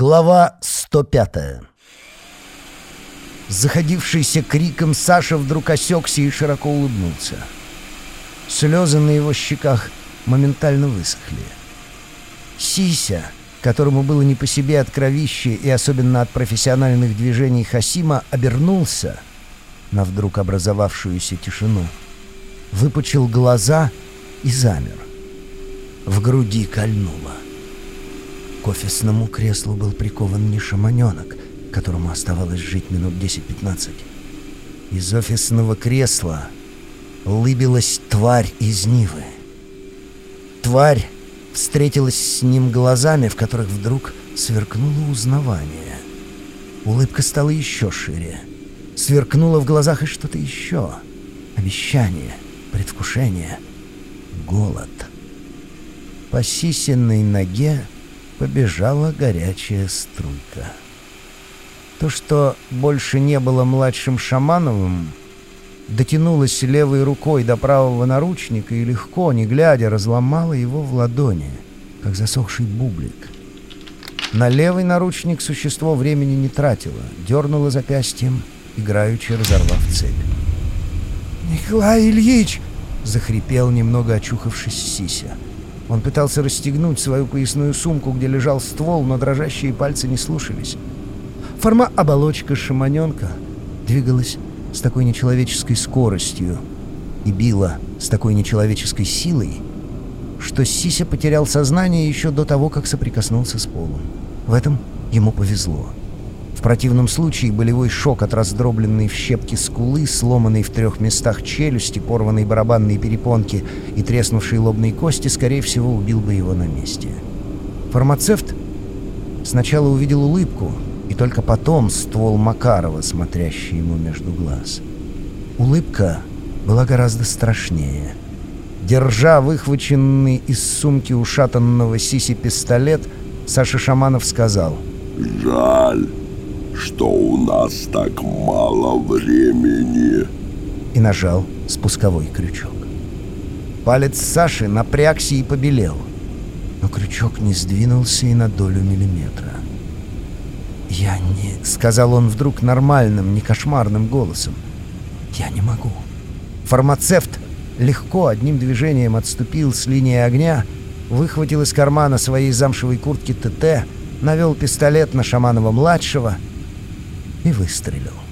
Глава 105 Заходившийся криком Саша вдруг осекся и широко улыбнулся. Слезы на его щеках моментально высохли. Сися, которому было не по себе от кровища и особенно от профессиональных движений Хасима, обернулся на вдруг образовавшуюся тишину, выпучил глаза и замер. В груди кольнуло. К офисному креслу был прикован не шаманенок, которому оставалось жить минут 10-15. Из офисного кресла лыбилась тварь из Нивы. Тварь встретилась с ним глазами, в которых вдруг сверкнуло узнавание. Улыбка стала еще шире. Сверкнуло в глазах и что-то еще. Обещание, предвкушение, голод. По сисенной ноге побежала горячая струйка. То, что больше не было младшим Шамановым, дотянулась левой рукой до правого наручника и легко, не глядя, разломала его в ладони, как засохший бублик. На левый наручник существо времени не тратило, дернуло запястьем, играючи разорвав цепь. «Николай Ильич!» — захрипел, немного очухавшись Сися. Он пытался расстегнуть свою поясную сумку, где лежал ствол, но дрожащие пальцы не слушались. Форма-оболочка шаманенка двигалась с такой нечеловеческой скоростью и била с такой нечеловеческой силой, что Сися потерял сознание еще до того, как соприкоснулся с полом. В этом ему повезло. В противном случае болевой шок от раздробленной в щепки скулы, сломанной в трех местах челюсти, порванной барабанной перепонки и треснувшей лобной кости, скорее всего, убил бы его на месте. Фармацевт сначала увидел улыбку, и только потом ствол Макарова, смотрящий ему между глаз. Улыбка была гораздо страшнее. Держа выхваченный из сумки ушатанного Сиси пистолет, Саша Шаманов сказал «Жаль» что у нас так мало времени. И нажал спусковой крючок. Палец Саши напрягся и побелел, но крючок не сдвинулся и на долю миллиметра. «Я не...» — сказал он вдруг нормальным, не кошмарным голосом. «Я не могу». Фармацевт легко одним движением отступил с линии огня, выхватил из кармана своей замшевой куртки ТТ, навел пистолет на Шаманова-младшего — и выстрелил.